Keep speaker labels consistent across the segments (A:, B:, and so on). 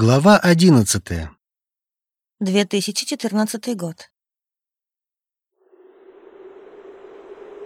A: Глава одиннадцатая.
B: 2014 год.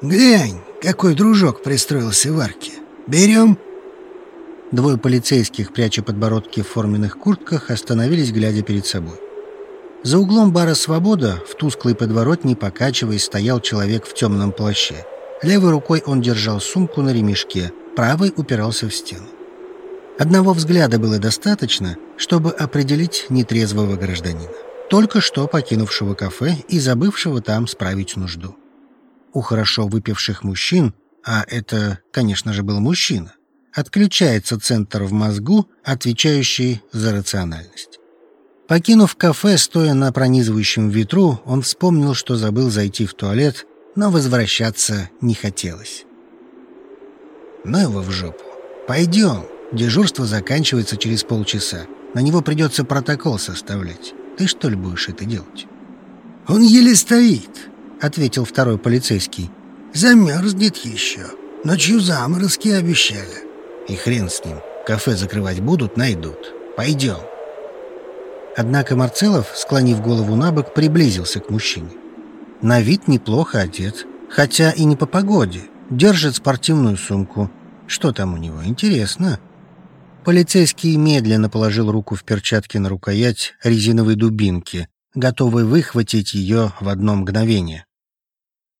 C: Глянь, какой дружок пристроился в арке. Берем?
A: Двое полицейских, пряча подбородки в форменных куртках, остановились, глядя перед собой. За углом бара «Свобода» в тусклой подворотне, покачиваясь, стоял человек в темном плаще. Левой рукой он держал сумку на ремешке, правой упирался в стену. Одного взгляда было достаточно, чтобы определить нетрезвого гражданина, только что покинувшего кафе и забывшего там справить нужду. У хорошо выпивших мужчин, а это, конечно же, был мужчина, отключается центр в мозгу, отвечающий за рациональность. Покинув кафе, стоя на пронизывающем ветру, он вспомнил, что забыл зайти в туалет, но возвращаться не хотелось. «Ну его в жопу. Пойдем. Дежурство заканчивается через полчаса. На него придется протокол составлять. Ты что ли будешь это делать?»
C: «Он еле стоит», —
A: ответил второй полицейский.
C: «Замерзнет еще. Ночью заморозки обещали».
A: «И хрен с ним. Кафе закрывать будут, найдут. Пойдем». Однако Марцелов, склонив голову на бок, приблизился к мужчине. На вид неплохо одет, хотя и не по погоде. Держит спортивную сумку. Что там у него, интересно? Полицейский медленно положил руку в перчатки на рукоять резиновой дубинки, готовый выхватить ее в одно мгновение.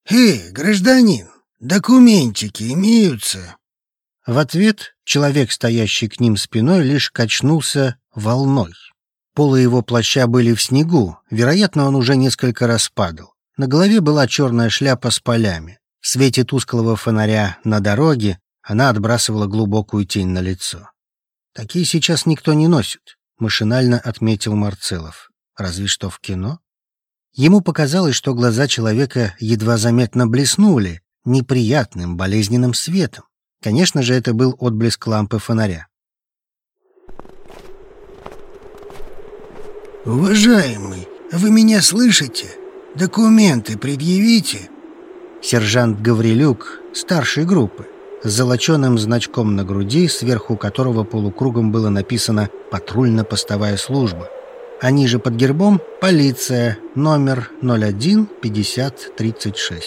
C: «Эй, гражданин, документики имеются?»
A: В ответ человек, стоящий к ним спиной, лишь качнулся волной. Полы его плаща были в снегу, вероятно, он уже несколько раз падал. На голове была черная шляпа с полями. В свете тусклого фонаря на дороге она отбрасывала глубокую тень на лицо. Такие сейчас никто не носит, машинально отметил Марцелов. Разве что в кино. Ему показалось, что глаза человека едва заметно блеснули неприятным болезненным светом. Конечно же, это был отблеск лампы фонаря.
C: «Уважаемый, вы меня слышите? Документы предъявите!»
A: Сержант Гаврилюк, старшей группы, с золоченым значком на груди, сверху которого полукругом было написано «Патрульно-постовая служба», а ниже под гербом «Полиция, номер 01 50 36».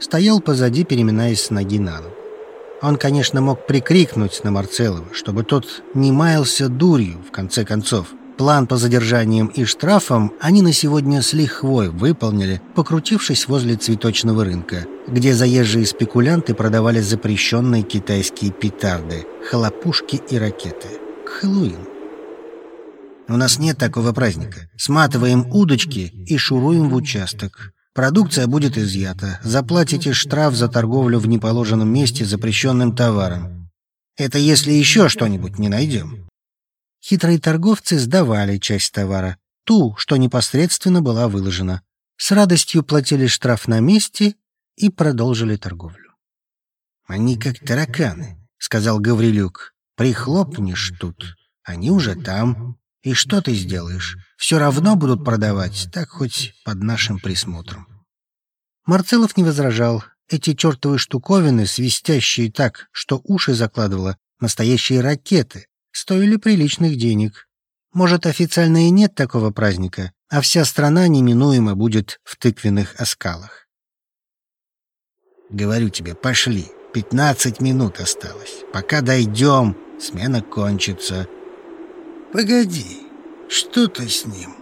A: Стоял позади, переминаясь с ноги на ногу. Он, конечно, мог прикрикнуть на Марцелова, чтобы тот не маялся дурью, в конце концов – План по задержаниям и штрафам они на сегодня с лихвой выполнили, покрутившись возле цветочного рынка, где заезжие спекулянты продавали запрещенные китайские петарды, хлопушки и ракеты. К Хэллоуину. У нас нет такого праздника. Сматываем удочки и шуруем в участок. Продукция будет изъята. Заплатите штраф за торговлю в неположенном месте запрещенным товаром. Это если еще что-нибудь не найдем хитрые торговцы сдавали часть товара, ту, что непосредственно была выложена. С радостью платили штраф на месте и продолжили торговлю. «Они как тараканы», — сказал Гаврилюк. «Прихлопнешь тут, они уже там. И что ты сделаешь? Все равно будут продавать, так хоть под нашим присмотром». Марцелов не возражал. Эти чертовы штуковины, свистящие так, что уши закладывало, настоящие ракеты, стоили приличных денег. Может, официально и нет такого праздника, а вся страна неминуемо будет в тыквенных оскалах. Говорю тебе, пошли. Пятнадцать минут осталось. Пока дойдем, смена кончится.
C: Погоди, что-то с ним.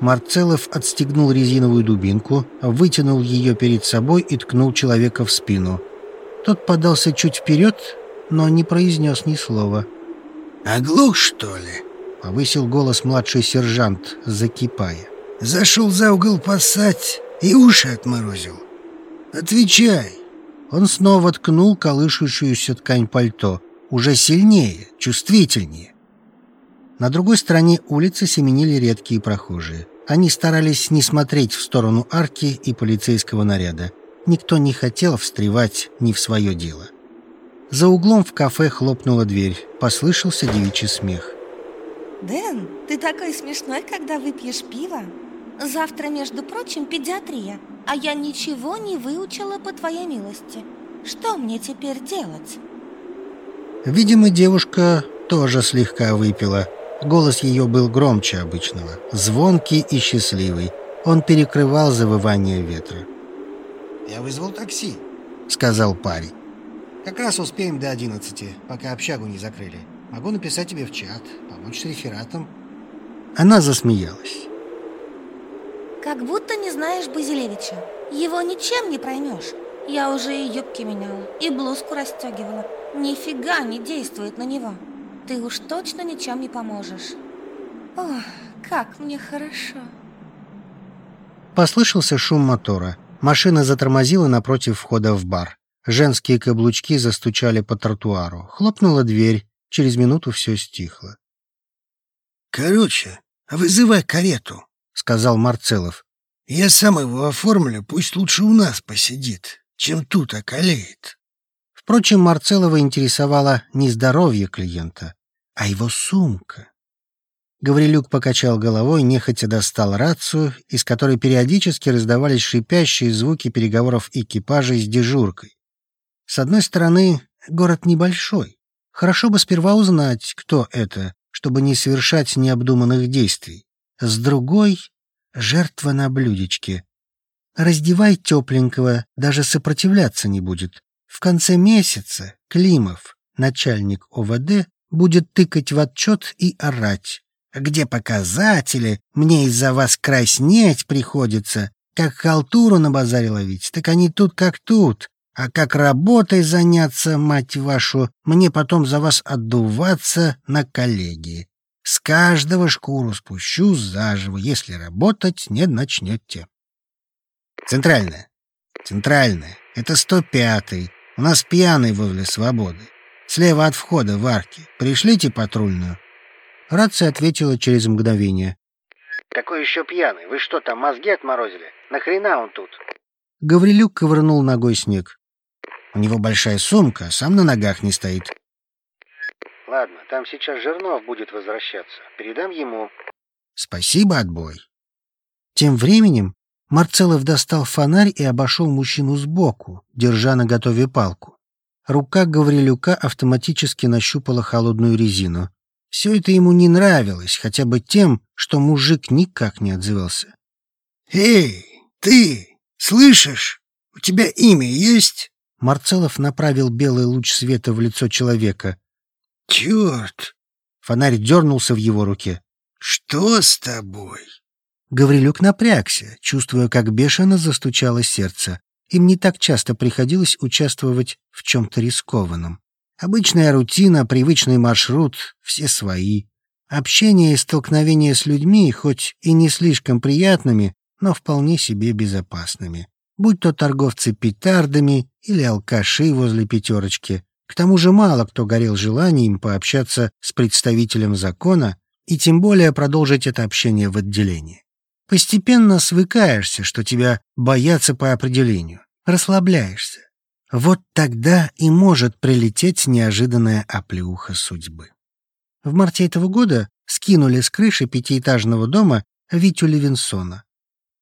A: Марцелов отстегнул резиновую дубинку, вытянул ее перед собой и ткнул человека в спину. Тот подался чуть вперед, но не произнес ни слова.
C: «Оглух, что ли?»
A: — повысил голос младший сержант, закипая.
C: «Зашел за угол поссать и уши отморозил. Отвечай!»
A: Он снова ткнул колышущуюся ткань пальто, уже сильнее, чувствительнее. На другой стороне улицы семенили редкие прохожие. Они старались не смотреть в сторону арки и полицейского наряда. Никто не хотел встревать не в свое дело. За углом в кафе хлопнула дверь. Послышался девичий смех.
B: Дэн, ты такой смешной, когда выпьешь пиво. Завтра, между прочим, педиатрия, а я ничего не выучила по твоей милости. Что мне теперь делать?
A: Видимо, девушка тоже слегка выпила. Голос ее был громче обычного, звонкий и счастливый. Он перекрывал завывание ветра.
C: «Я вызвал такси», —
A: сказал парень.
C: «Как раз успеем до одиннадцати, пока общагу не закрыли. Могу написать тебе в чат, помочь с рефератом».
A: Она засмеялась.
B: Как будто не знаешь Базилевича. Его ничем не проймешь. Я уже и юбки меняла, и блузку расстегивала. Нифига не действует на него. Ты уж точно ничем не поможешь. Ох, как мне хорошо.
A: Послышался шум мотора. Машина затормозила напротив входа в бар. Женские каблучки застучали по тротуару. Хлопнула дверь. Через минуту все стихло.
C: «Короче, вызывай карету», —
A: сказал Марцелов.
C: «Я сам его оформлю, пусть лучше у нас посидит, чем тут околеет».
A: Впрочем, Марцелова интересовало не здоровье клиента, а его сумка. Гаврилюк покачал головой, нехотя достал рацию, из которой периодически раздавались шипящие звуки переговоров экипажей с дежуркой. С одной стороны, город небольшой. Хорошо бы сперва узнать, кто это, чтобы не совершать необдуманных действий. С другой — жертва на блюдечке. Раздевай тепленького, даже сопротивляться не будет. В конце месяца Климов, начальник ОВД, будет тыкать в отчет и орать. Где показатели? Мне из-за вас краснеть приходится. Как халтуру на базаре ловить, так они тут как тут. А как работой заняться, мать вашу, мне потом за вас отдуваться на коллегии. С каждого шкуру спущу заживо, если работать не начнете. Центральная. Центральная. Это 105-й. У нас пьяный возле свободы. Слева от входа в арке. Пришлите патрульную. Рация ответила через мгновение.
D: «Какой еще пьяный? Вы что там, мозги отморозили? Нахрена он тут?»
A: Гаврилюк ковырнул ногой снег. У него большая сумка, сам на ногах не стоит.
D: «Ладно, там сейчас Жирнов будет возвращаться. Передам ему».
A: «Спасибо, отбой». Тем временем Марцелов достал фонарь и обошел мужчину сбоку, держа на готове палку. Рука Гаврилюка автоматически нащупала холодную резину. Все это ему не нравилось, хотя бы тем, что мужик никак не отзывался.
C: «Эй, ты, слышишь? У тебя имя есть?»
A: Марцелов направил белый луч света в лицо человека.
C: «Черт!»
A: Фонарь дернулся в его руке.
C: «Что с тобой?»
A: Гаврилюк напрягся, чувствуя, как бешено застучало сердце. Им не так часто приходилось участвовать в чем-то рискованном. Обычная рутина, привычный маршрут, все свои. Общение и столкновение с людьми, хоть и не слишком приятными, но вполне себе безопасными. Будь то торговцы петардами или алкаши возле пятерочки. К тому же мало кто горел желанием пообщаться с представителем закона и тем более продолжить это общение в отделении. Постепенно свыкаешься, что тебя боятся по определению, расслабляешься. Вот тогда и может прилететь неожиданная оплеуха судьбы. В марте этого года скинули с крыши пятиэтажного дома Витю Левинсона.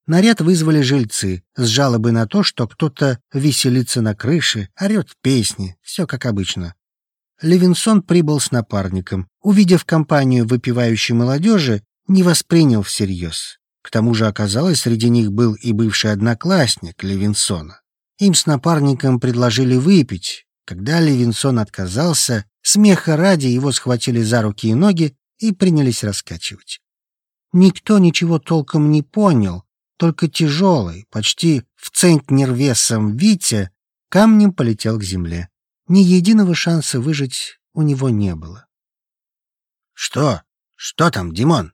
A: Наряд вызвали жильцы с жалобой на то, что кто-то веселится на крыше, орет песни, все как обычно. Левинсон прибыл с напарником. Увидев компанию выпивающей молодежи, не воспринял всерьез. К тому же оказалось, среди них был и бывший одноклассник Левинсона. Им с напарником предложили выпить. Когда Левинсон отказался, смеха ради его схватили за руки и ноги и принялись раскачивать. Никто ничего толком не понял, только тяжелый, почти в центнер весом Витя, камнем полетел к земле. Ни единого шанса выжить у него не было.
C: «Что? Что там, Димон?»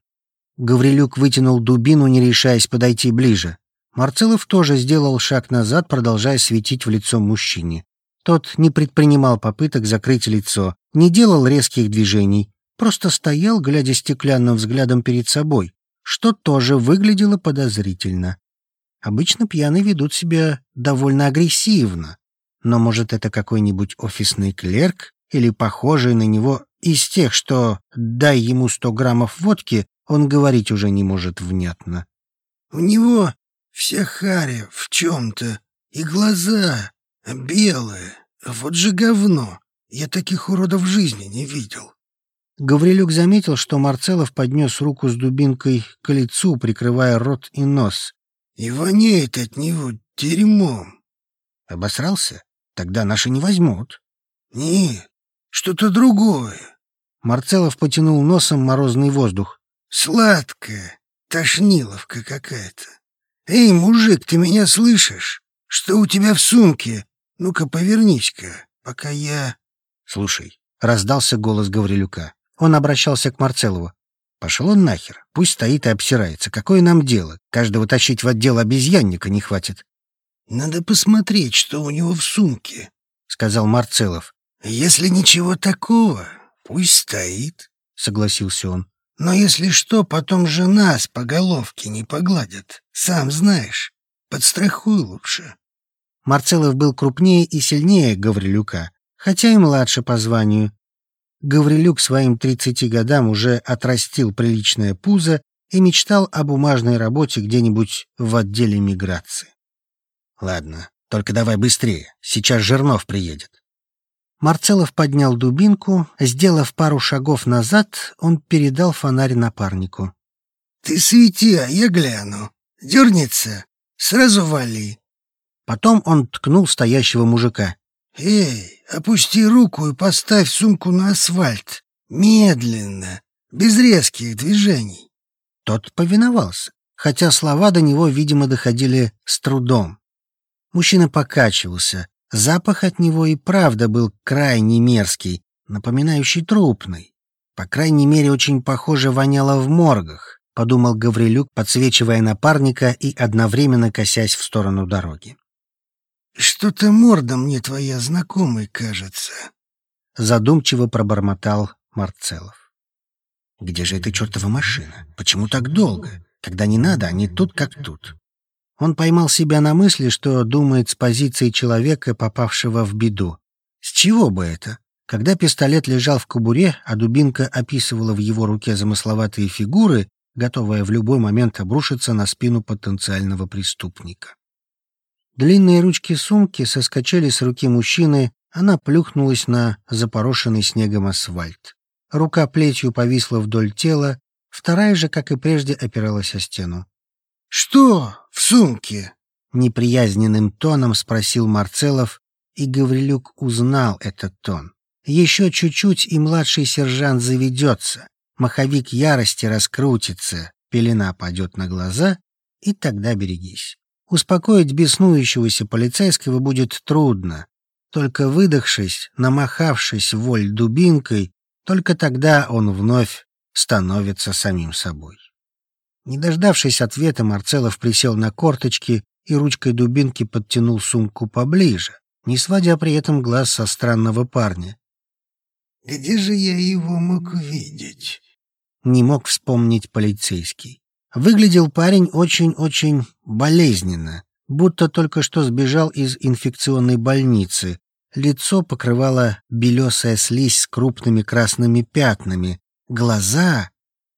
A: Гаврилюк вытянул дубину, не решаясь подойти ближе. Марцелов тоже сделал шаг назад, продолжая светить в лицо мужчине. Тот не предпринимал попыток закрыть лицо, не делал резких движений, просто стоял, глядя стеклянным взглядом перед собой, что тоже выглядело подозрительно. Обычно пьяные ведут себя довольно агрессивно, но, может, это какой-нибудь офисный клерк или похожий на него из тех, что «дай ему сто граммов водки», он говорить уже не может внятно.
C: «У него Вся харя в чем-то, и глаза белые. Вот же говно. Я таких уродов в жизни не видел.
A: Гаврилюк заметил, что Марцелов поднес руку с дубинкой к лицу, прикрывая рот и нос.
C: «И воняет от него дерьмом».
A: Обосрался? Тогда наши не возьмут.
C: «Нет, что-то другое».
A: Марцелов потянул носом морозный воздух.
C: «Сладкая, тошниловка какая-то. Эй, мужик, ты меня слышишь? Что у тебя в сумке? Ну-ка, повернись-ка, пока я...»
A: «Слушай», — раздался голос Гаврилюка. Он обращался к Марцелову. «Пошел он нахер. Пусть стоит и обсирается. Какое нам дело? Каждого тащить в отдел обезьянника не хватит».
C: «Надо посмотреть, что у него в сумке», — сказал Марцелов. «Если ничего такого, пусть стоит», — согласился он. «Но если что, потом же нас по головке не погладят. Сам знаешь. Подстрахуй лучше».
A: Марцелов был крупнее и сильнее Гаврилюка, хотя и младше по званию. Гаврилюк своим 30 годам уже отрастил приличное пузо и мечтал о бумажной работе где-нибудь в отделе миграции. Ладно, только давай быстрее, сейчас Жернов приедет. Марцелов поднял дубинку, сделав пару шагов назад, он передал фонарь напарнику.
C: «Ты свети, а я гляну. Дернется, сразу вали».
A: Потом он ткнул стоящего мужика.
C: «Эй, опусти руку и поставь сумку на асфальт. Медленно, без резких движений».
A: Тот повиновался, хотя слова до него, видимо, доходили с трудом. Мужчина покачивался. Запах от него и правда был крайне мерзкий, напоминающий трупный. По крайней мере, очень похоже воняло в моргах, подумал Гаврилюк, подсвечивая напарника и одновременно косясь в сторону дороги.
C: «Что-то морда мне твоя знакомой кажется», —
A: задумчиво пробормотал Марцелов. «Где же эта чертова машина? Почему так долго? Когда не надо, они тут как тут». Он поймал себя на мысли, что думает с позиции человека, попавшего в беду. С чего бы это? Когда пистолет лежал в кобуре, а дубинка описывала в его руке замысловатые фигуры, готовая в любой момент обрушиться на спину потенциального преступника. Длинные ручки сумки соскочили с руки мужчины, она плюхнулась на запорошенный снегом асфальт. Рука плетью повисла вдоль тела, вторая же, как и прежде, опиралась о стену.
C: «Что в сумке?»
A: — неприязненным тоном спросил Марцелов, и Гаврилюк узнал этот тон. Еще чуть-чуть, и младший сержант заведется, маховик ярости раскрутится, пелена падет на глаза, и тогда берегись. Успокоить беснующегося полицейского будет трудно. Только выдохшись, намахавшись воль дубинкой, только тогда он вновь становится самим собой. Не дождавшись ответа, Марцелов присел на корточки и ручкой дубинки подтянул сумку поближе, не сводя при этом глаз со странного парня.
C: «Где же я его мог видеть?»
A: Не мог вспомнить полицейский. Выглядел парень очень-очень болезненно, будто только что сбежал из инфекционной больницы. Лицо покрывало белесая слизь с крупными красными пятнами, глаза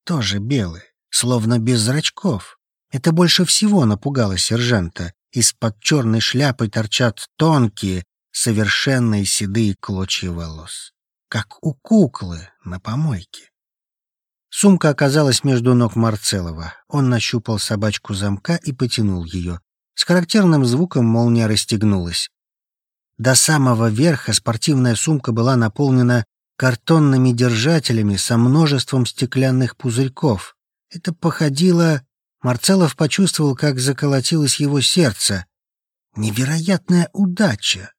A: тоже белые, словно без зрачков. Это больше всего напугало сержанта. Из-под черной шляпы торчат тонкие, совершенные седые клочья волос, как у куклы на помойке. Сумка оказалась между ног Марцелова. Он нащупал собачку замка и потянул ее. С характерным звуком молния расстегнулась. До самого верха спортивная сумка была наполнена картонными держателями со множеством стеклянных пузырьков. Это походило... Марцелов почувствовал, как заколотилось его сердце. Невероятная удача!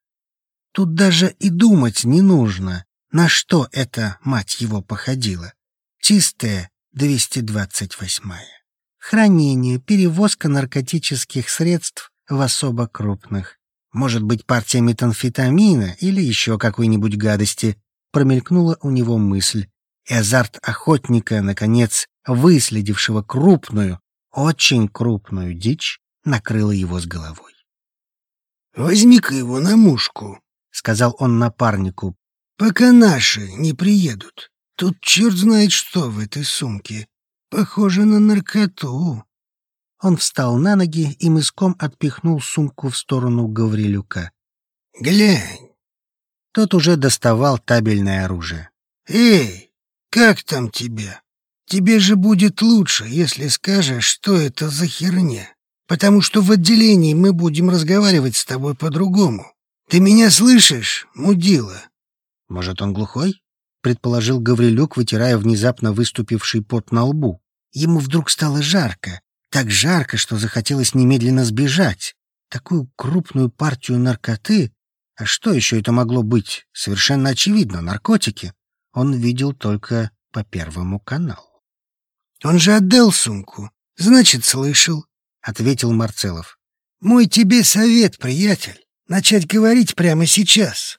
A: Тут даже и думать не нужно, на что это, мать его, походила. Чистая 228-я. Хранение, перевозка наркотических средств в особо крупных. Может быть, партия метамфетамина или еще какой-нибудь гадости. Промелькнула у него мысль. И азарт охотника, наконец, выследившего крупную, очень крупную дичь, накрыла его с головой.
C: «Возьми-ка его на мушку», — сказал он напарнику, — «пока наши не приедут». Тут черт знает что в этой сумке. Похоже на наркоту.
A: Он встал на ноги и мыском отпихнул сумку в сторону Гаврилюка.
C: «Глянь!»
A: Тот уже доставал табельное оружие.
C: «Эй, Как там тебя? Тебе же будет лучше, если скажешь, что это за херня. Потому что в отделении мы будем разговаривать с тобой по-другому. Ты меня слышишь, мудила?»
A: «Может, он глухой?» — предположил Гаврилюк, вытирая внезапно выступивший пот на лбу. Ему вдруг стало жарко. Так жарко, что захотелось немедленно сбежать. Такую крупную партию наркоты... А что еще это могло быть? Совершенно очевидно, наркотики. Он видел только по Первому каналу.
C: «Он же отдал сумку. Значит, слышал», — ответил Марцелов. «Мой тебе совет, приятель, начать говорить прямо сейчас».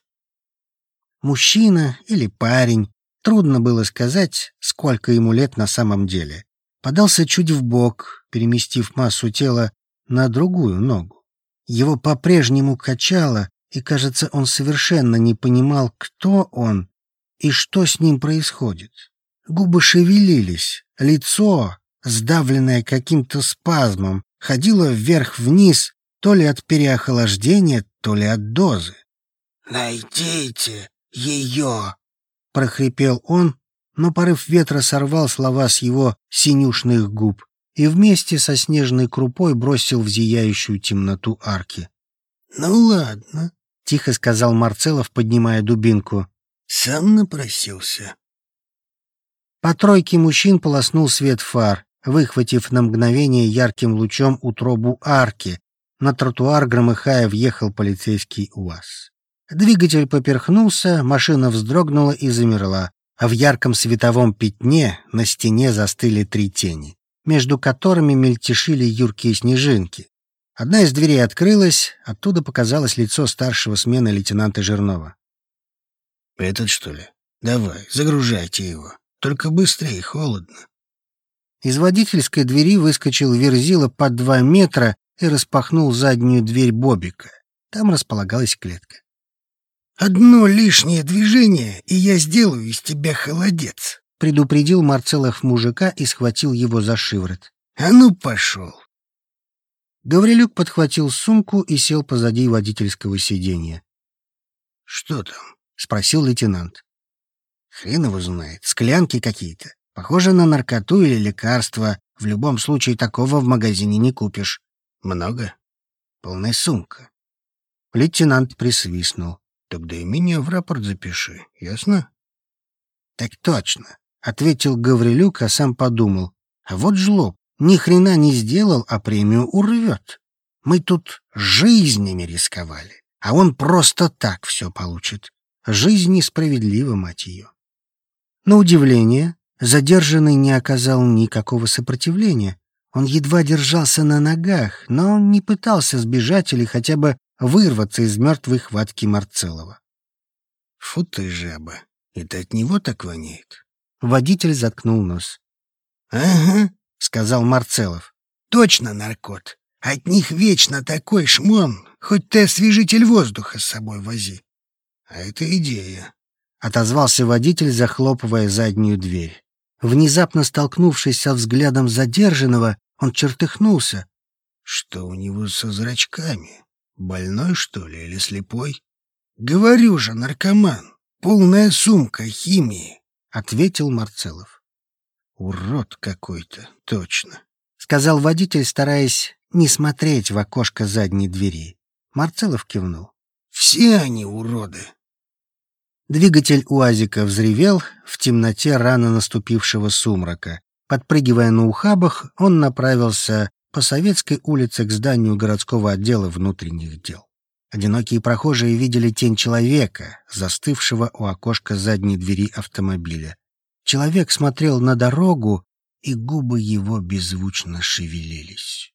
A: Мужчина или парень, трудно было сказать, сколько ему лет на самом деле, подался чуть бок, переместив массу тела на другую ногу. Его по-прежнему качало, и, кажется, он совершенно не понимал, кто он и что с ним происходит. Губы шевелились, лицо, сдавленное каким-то спазмом, ходило вверх-вниз, то ли от переохлаждения, то ли от дозы.
C: «Найдите ее!»
A: — прохрипел он, но порыв ветра сорвал слова с его синюшных губ и вместе со снежной крупой бросил в зияющую темноту арки.
C: «Ну ладно», —
A: тихо сказал Марцелов, поднимая дубинку.
C: «Сам напросился».
A: По тройке мужчин полоснул свет фар, выхватив на мгновение ярким лучом утробу арки. На тротуар, громыхая, въехал полицейский УАЗ. Двигатель поперхнулся, машина вздрогнула и замерла, а в ярком световом пятне на стене застыли три тени, между которыми мельтешили юркие снежинки. Одна из дверей открылась, оттуда показалось лицо старшего смены лейтенанта Жирнова.
C: «Этот, что ли? Давай, загружайте его. Только быстрее, холодно».
A: Из водительской двери выскочил Верзила под два метра и распахнул заднюю дверь Бобика. Там располагалась клетка.
C: «Одно лишнее движение, и я сделаю из тебя холодец», —
A: предупредил Марцелов мужика и схватил его за шиворот.
C: «А ну, пошел!»
A: Гаврилюк подхватил сумку и сел позади водительского сиденья.
C: «Что там?»
A: — спросил лейтенант. «Хрен его знает. Склянки какие-то. Похоже на наркоту или лекарство. В любом случае такого в магазине не купишь.
C: Много?
A: Полная сумка». Лейтенант присвистнул.
C: Тогда и меня в рапорт запиши, ясно?
A: Так точно, ответил Гаврилюк, а сам подумал. А вот жлоб, ни хрена не сделал, а премию урвет. Мы тут жизнями рисковали, а он просто так все получит. Жизнь несправедлива, мать ее. На удивление, задержанный не оказал никакого сопротивления. Он едва держался на ногах, но не пытался сбежать или хотя бы вырваться из мертвой хватки Марцелова.
C: «Фу ты, жаба! Это от него так воняет?»
A: Водитель заткнул нос.
C: «Ага», —
A: сказал Марцелов.
C: «Точно наркот. От них вечно такой шмон, хоть ты освежитель воздуха с собой вози. А это идея», —
A: отозвался водитель, захлопывая заднюю дверь. Внезапно столкнувшись со взглядом задержанного, он чертыхнулся.
C: «Что у него со зрачками?» Больной, что ли, или слепой? Говорю же, наркоман. Полная сумка химии, ответил Марцелов. Урод какой-то, точно,
A: сказал водитель, стараясь не смотреть в окошко задней двери. Марцелов кивнул.
C: Все они уроды.
A: Двигатель УАЗика взревел в темноте рано наступившего сумрака. Подпрыгивая на ухабах, он направился по Советской улице к зданию городского отдела внутренних дел. Одинокие прохожие видели тень человека, застывшего у окошка задней двери автомобиля. Человек смотрел на дорогу, и губы его беззвучно шевелились.